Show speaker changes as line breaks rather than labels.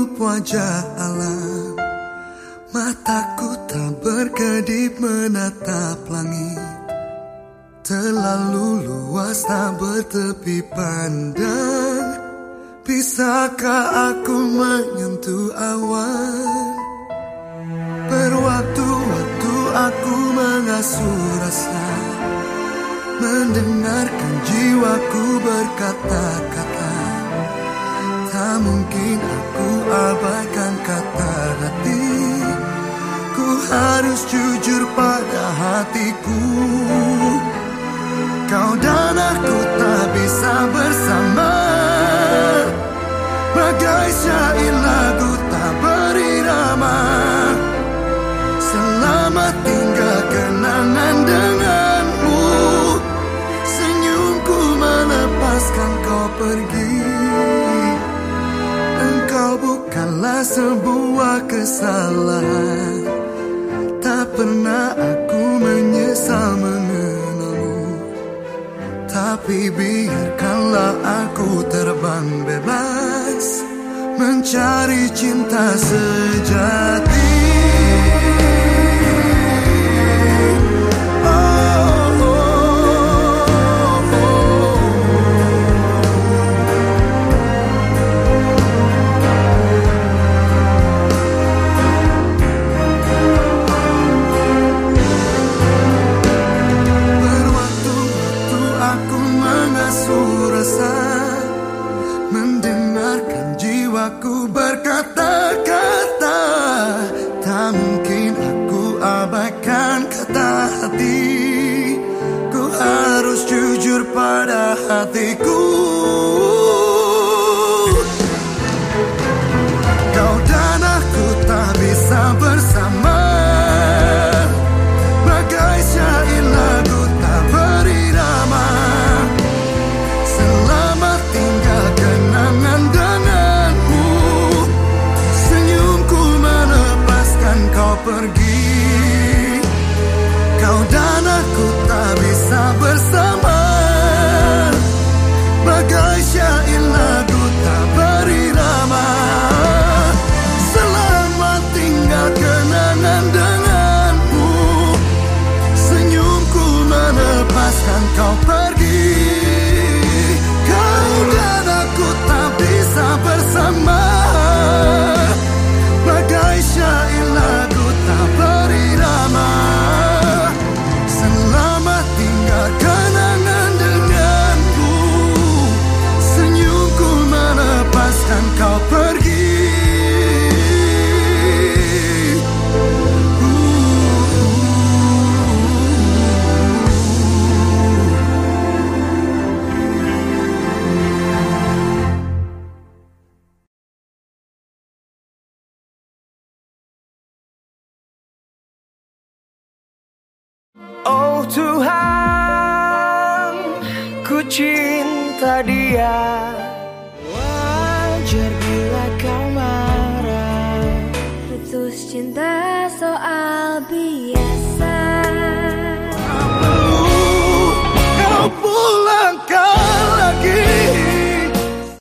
hirup wajah alam Mataku tak berkedip menatap langit. Terlalu luas tak bertepi pandang. Bisakah aku menyentuh awan Berwaktu-waktu aku mengasuh rasa. Mendengarkan jiwaku berkata-kata. Tak mungkin aku abaikan kata hati Ku harus jujur pada hatiku. Kau dan aku tak bisa bersama Bagai syair lagu tak berirama Selamat sebuah kesalahan. Tak pernah aku menyesal mengenalmu. Tapi biarkanlah aku terbang bebas Mencari cinta sejati rasa Mendengarkan jiwaku berkata-kata. Tak mungkin aku abaikan kata hati Ku harus jujur pada hatiku Jelas engkau pergi
Tuhan ku cinta dia. Wajar bila kau marah.
Putus cinta soal biaya.